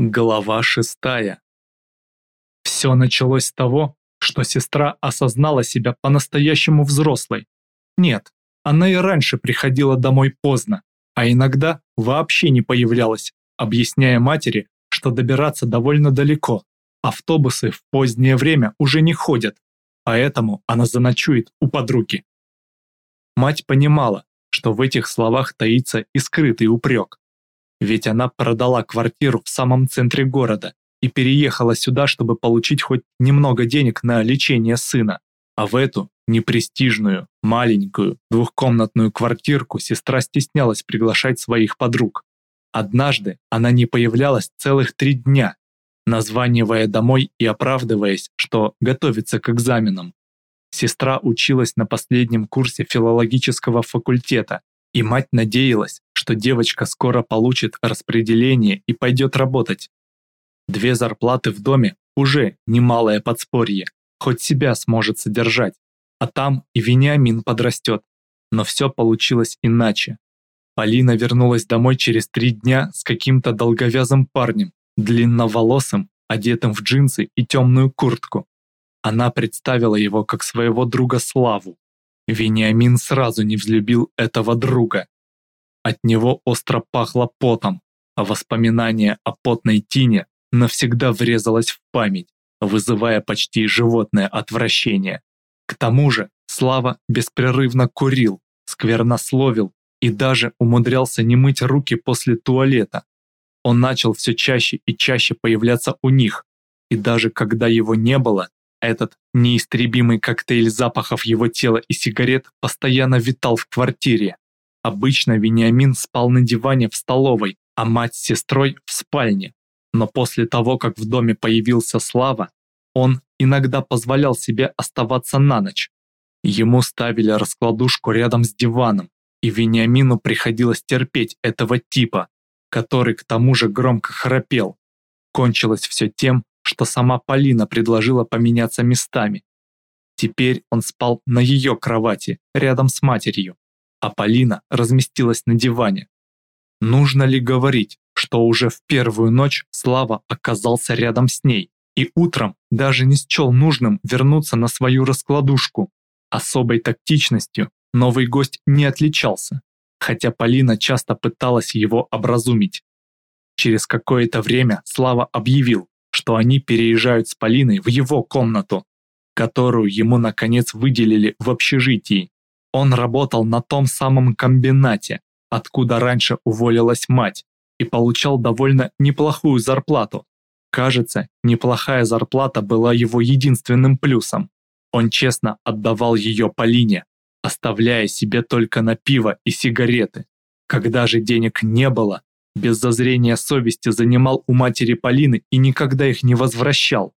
Глава шестая. Все началось с того, что сестра осознала себя по-настоящему взрослой. Нет, она и раньше приходила домой поздно, а иногда вообще не появлялась, объясняя матери, что добираться довольно далеко. Автобусы в позднее время уже не ходят, поэтому она заночует у подруги. Мать понимала, что в этих словах таится и скрытый упрек. Ведь она продала квартиру в самом центре города и переехала сюда, чтобы получить хоть немного денег на лечение сына. А в эту непрестижную, маленькую, двухкомнатную квартирку сестра стеснялась приглашать своих подруг. Однажды она не появлялась целых три дня, названивая домой и оправдываясь, что готовится к экзаменам. Сестра училась на последнем курсе филологического факультета, и мать надеялась, что девочка скоро получит распределение и пойдет работать. Две зарплаты в доме уже немалое подспорье, хоть себя сможет содержать, а там и Вениамин подрастет. Но все получилось иначе. Полина вернулась домой через три дня с каким-то долговязым парнем, длинноволосым, одетым в джинсы и темную куртку. Она представила его как своего друга Славу. Вениамин сразу не взлюбил этого друга. От него остро пахло потом, а воспоминание о потной Тине навсегда врезалось в память, вызывая почти животное отвращение. К тому же Слава беспрерывно курил, сквернословил и даже умудрялся не мыть руки после туалета. Он начал все чаще и чаще появляться у них, и даже когда его не было, этот неистребимый коктейль запахов его тела и сигарет постоянно витал в квартире. Обычно Вениамин спал на диване в столовой, а мать с сестрой в спальне. Но после того, как в доме появился Слава, он иногда позволял себе оставаться на ночь. Ему ставили раскладушку рядом с диваном, и Вениамину приходилось терпеть этого типа, который к тому же громко храпел. Кончилось все тем, что сама Полина предложила поменяться местами. Теперь он спал на ее кровати, рядом с матерью, а Полина разместилась на диване. Нужно ли говорить, что уже в первую ночь Слава оказался рядом с ней и утром даже не счел нужным вернуться на свою раскладушку. Особой тактичностью новый гость не отличался, хотя Полина часто пыталась его образумить. Через какое-то время Слава объявил, что они переезжают с Полиной в его комнату, которую ему наконец выделили в общежитии. Он работал на том самом комбинате, откуда раньше уволилась мать, и получал довольно неплохую зарплату. Кажется, неплохая зарплата была его единственным плюсом. Он честно отдавал ее Полине, оставляя себе только на пиво и сигареты. Когда же денег не было, без зазрения совести занимал у матери Полины и никогда их не возвращал.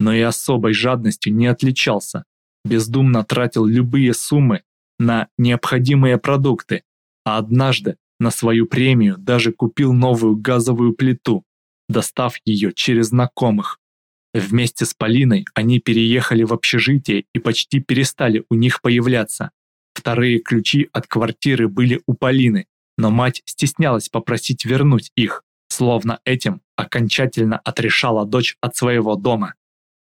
Но и особой жадностью не отличался, бездумно тратил любые суммы на необходимые продукты, а однажды на свою премию даже купил новую газовую плиту, достав ее через знакомых. Вместе с Полиной они переехали в общежитие и почти перестали у них появляться. Вторые ключи от квартиры были у Полины, но мать стеснялась попросить вернуть их, словно этим окончательно отрешала дочь от своего дома.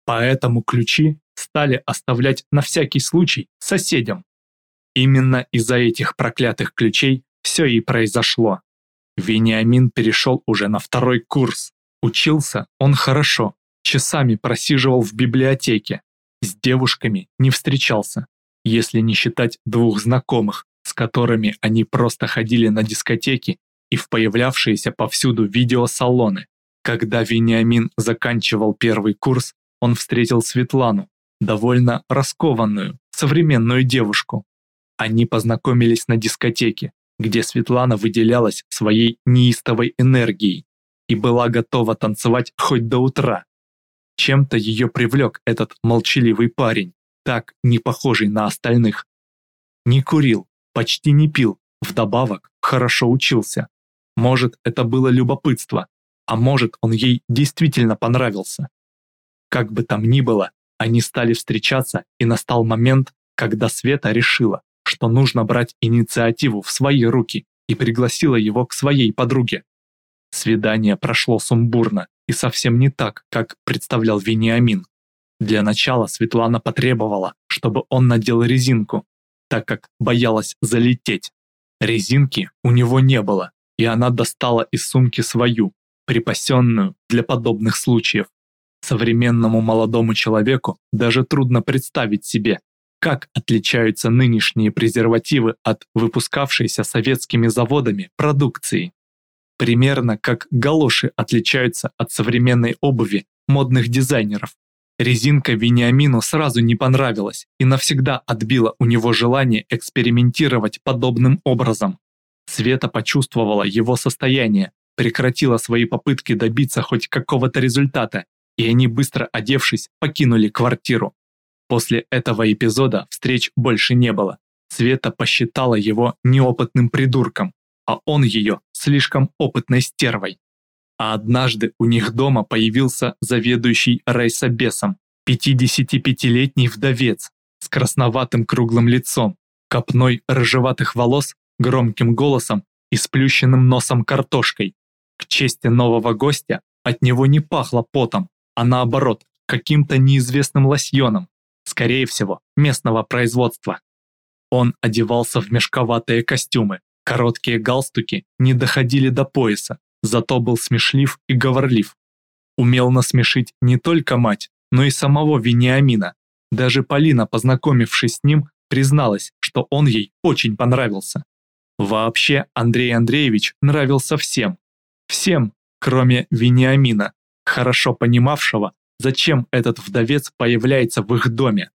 Поэтому ключи стали оставлять на всякий случай соседям. Именно из-за этих проклятых ключей все и произошло. Вениамин перешел уже на второй курс. Учился он хорошо, часами просиживал в библиотеке. С девушками не встречался, если не считать двух знакомых, с которыми они просто ходили на дискотеки и в появлявшиеся повсюду видеосалоны. Когда Вениамин заканчивал первый курс, он встретил Светлану, довольно раскованную, современную девушку. Они познакомились на дискотеке, где Светлана выделялась своей неистовой энергией и была готова танцевать хоть до утра. Чем-то ее привлек этот молчаливый парень, так не похожий на остальных. Не курил, почти не пил, вдобавок хорошо учился. Может, это было любопытство, а может, он ей действительно понравился. Как бы там ни было, они стали встречаться, и настал момент, когда Света решила, что нужно брать инициативу в свои руки и пригласила его к своей подруге. Свидание прошло сумбурно и совсем не так, как представлял Вениамин. Для начала Светлана потребовала, чтобы он надел резинку, так как боялась залететь. Резинки у него не было, и она достала из сумки свою, припасенную для подобных случаев. Современному молодому человеку даже трудно представить себе, как отличаются нынешние презервативы от выпускавшейся советскими заводами продукции. Примерно как галоши отличаются от современной обуви модных дизайнеров. Резинка Вениамину сразу не понравилась и навсегда отбила у него желание экспериментировать подобным образом. Света почувствовала его состояние, прекратила свои попытки добиться хоть какого-то результата, и они, быстро одевшись, покинули квартиру. После этого эпизода встреч больше не было. Света посчитала его неопытным придурком, а он ее слишком опытной стервой. А однажды у них дома появился заведующий райсобесом, 55-летний вдовец с красноватым круглым лицом, копной рыжеватых волос, громким голосом и сплющенным носом картошкой. К чести нового гостя от него не пахло потом, а наоборот, каким-то неизвестным лосьоном, скорее всего, местного производства. Он одевался в мешковатые костюмы, короткие галстуки не доходили до пояса, зато был смешлив и говорлив. Умел насмешить не только мать, но и самого Вениамина. Даже Полина, познакомившись с ним, призналась, что он ей очень понравился. Вообще Андрей Андреевич нравился всем. Всем, кроме Вениамина, хорошо понимавшего, зачем этот вдовец появляется в их доме.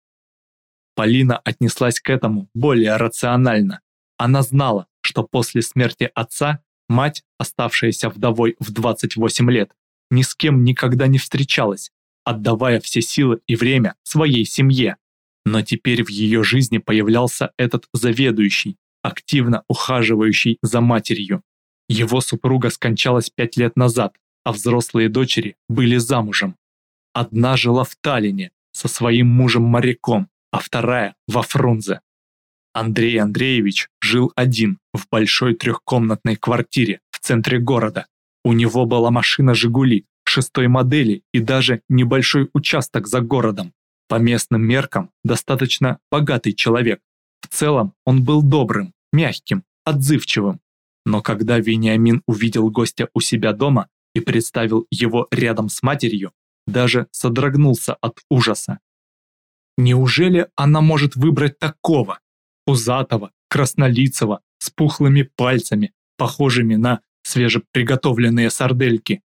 Полина отнеслась к этому более рационально. Она знала, что после смерти отца Мать, оставшаяся вдовой в 28 лет, ни с кем никогда не встречалась, отдавая все силы и время своей семье. Но теперь в ее жизни появлялся этот заведующий, активно ухаживающий за матерью. Его супруга скончалась пять лет назад, а взрослые дочери были замужем. Одна жила в Таллине со своим мужем-моряком, а вторая во Фрунзе. Андрей Андреевич жил один в большой трехкомнатной квартире в центре города. У него была машина «Жигули» шестой модели и даже небольшой участок за городом. По местным меркам достаточно богатый человек. В целом он был добрым, мягким, отзывчивым. Но когда Вениамин увидел гостя у себя дома и представил его рядом с матерью, даже содрогнулся от ужаса. Неужели она может выбрать такого? пузатого, краснолицего, с пухлыми пальцами, похожими на свежеприготовленные сардельки.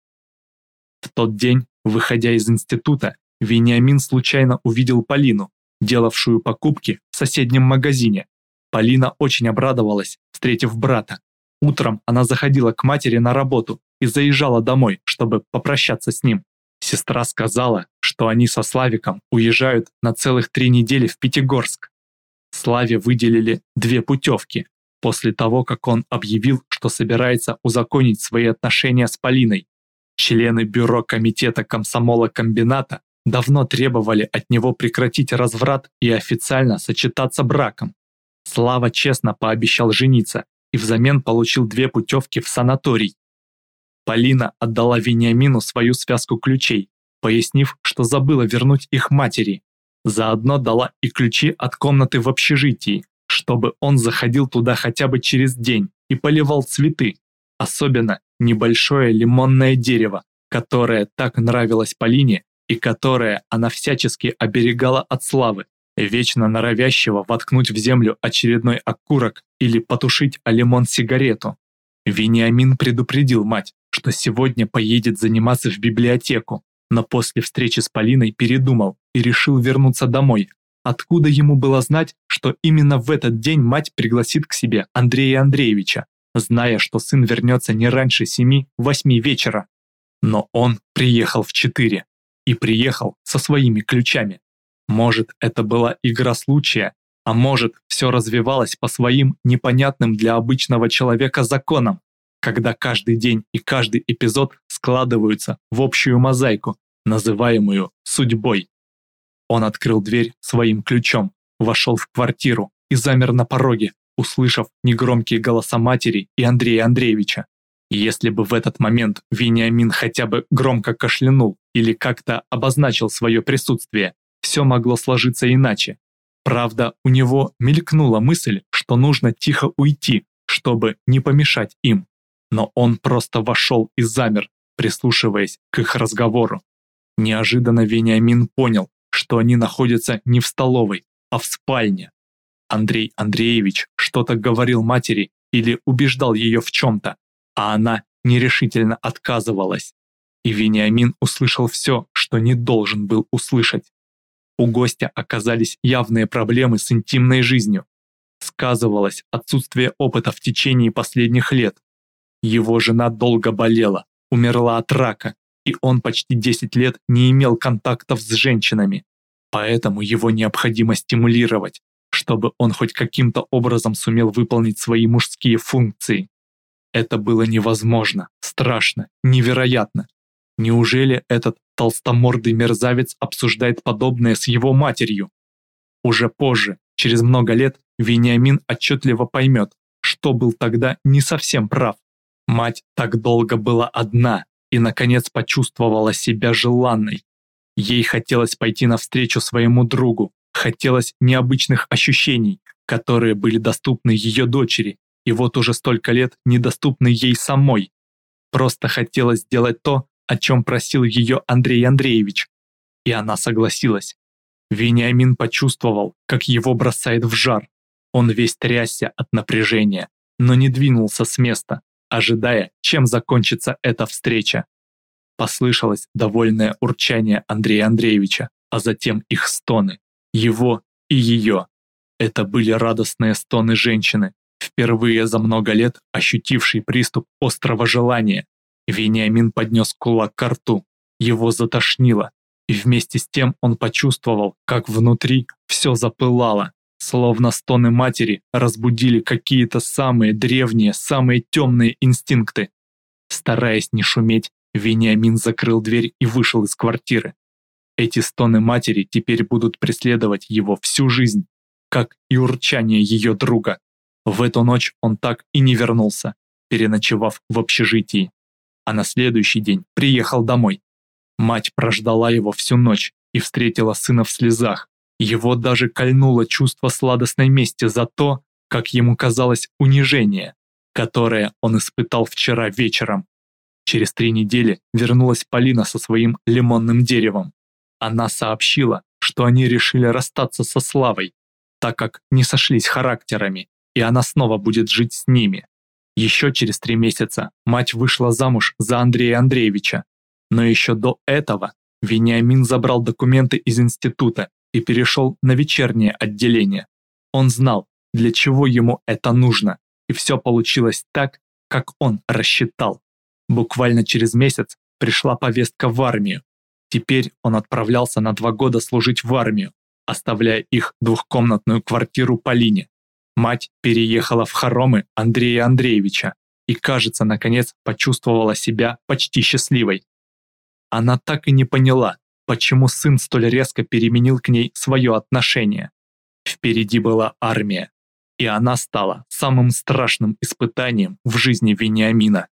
В тот день, выходя из института, Вениамин случайно увидел Полину, делавшую покупки в соседнем магазине. Полина очень обрадовалась, встретив брата. Утром она заходила к матери на работу и заезжала домой, чтобы попрощаться с ним. Сестра сказала, что они со Славиком уезжают на целых три недели в Пятигорск. Славе выделили две путевки, после того, как он объявил, что собирается узаконить свои отношения с Полиной. Члены бюро комитета комсомола комбината давно требовали от него прекратить разврат и официально сочетаться браком. Слава честно пообещал жениться и взамен получил две путевки в санаторий. Полина отдала Вениамину свою связку ключей, пояснив, что забыла вернуть их матери. Заодно дала и ключи от комнаты в общежитии, чтобы он заходил туда хотя бы через день и поливал цветы, особенно небольшое лимонное дерево, которое так нравилось Полине и которое она всячески оберегала от славы, вечно норовящего воткнуть в землю очередной окурок или потушить о лимон сигарету. Вениамин предупредил мать, что сегодня поедет заниматься в библиотеку, но после встречи с Полиной передумал и решил вернуться домой. Откуда ему было знать, что именно в этот день мать пригласит к себе Андрея Андреевича, зная, что сын вернется не раньше семи-восьми вечера? Но он приехал в четыре и приехал со своими ключами. Может, это была игра случая, а может, все развивалось по своим непонятным для обычного человека законам, когда каждый день и каждый эпизод складываются в общую мозаику, называемую судьбой. Он открыл дверь своим ключом, вошел в квартиру и замер на пороге, услышав негромкие голоса матери и Андрея Андреевича. Если бы в этот момент Вениамин хотя бы громко кашлянул или как-то обозначил свое присутствие, все могло сложиться иначе. Правда, у него мелькнула мысль, что нужно тихо уйти, чтобы не помешать им. Но он просто вошел и замер, прислушиваясь к их разговору. Неожиданно Вениамин понял, что они находятся не в столовой, а в спальне. Андрей Андреевич что-то говорил матери или убеждал ее в чем-то, а она нерешительно отказывалась. И Вениамин услышал все, что не должен был услышать. У гостя оказались явные проблемы с интимной жизнью. Сказывалось отсутствие опыта в течение последних лет. Его жена долго болела, умерла от рака, и он почти 10 лет не имел контактов с женщинами. Поэтому его необходимо стимулировать, чтобы он хоть каким-то образом сумел выполнить свои мужские функции. Это было невозможно, страшно, невероятно. Неужели этот толстомордый мерзавец обсуждает подобное с его матерью? Уже позже, через много лет, Вениамин отчетливо поймет, что был тогда не совсем прав. Мать так долго была одна и, наконец, почувствовала себя желанной. Ей хотелось пойти навстречу своему другу, хотелось необычных ощущений, которые были доступны ее дочери, и вот уже столько лет недоступны ей самой. Просто хотелось сделать то, о чем просил ее Андрей Андреевич. И она согласилась. Вениамин почувствовал, как его бросает в жар. Он весь трясся от напряжения, но не двинулся с места, ожидая, чем закончится эта встреча. Послышалось довольное урчание Андрея Андреевича, а затем их стоны. Его и ее. Это были радостные стоны женщины, впервые за много лет ощутивший приступ острого желания. Вениамин поднес кулак к рту, его затошнило, и вместе с тем он почувствовал, как внутри все запылало, словно стоны матери разбудили какие-то самые древние, самые темные инстинкты. Стараясь не шуметь, Вениамин закрыл дверь и вышел из квартиры. Эти стоны матери теперь будут преследовать его всю жизнь, как и урчание ее друга. В эту ночь он так и не вернулся, переночевав в общежитии. А на следующий день приехал домой. Мать прождала его всю ночь и встретила сына в слезах. Его даже кольнуло чувство сладостной мести за то, как ему казалось унижение, которое он испытал вчера вечером. Через три недели вернулась Полина со своим лимонным деревом. Она сообщила, что они решили расстаться со Славой, так как не сошлись характерами и она снова будет жить с ними. Еще через три месяца мать вышла замуж за Андрея Андреевича, но еще до этого Вениамин забрал документы из института и перешел на вечернее отделение. Он знал, для чего ему это нужно, и все получилось так, как он рассчитал. Буквально через месяц пришла повестка в армию. Теперь он отправлялся на два года служить в армию, оставляя их двухкомнатную квартиру Полине. Мать переехала в хоромы Андрея Андреевича и, кажется, наконец почувствовала себя почти счастливой. Она так и не поняла, почему сын столь резко переменил к ней свое отношение. Впереди была армия, и она стала самым страшным испытанием в жизни Вениамина.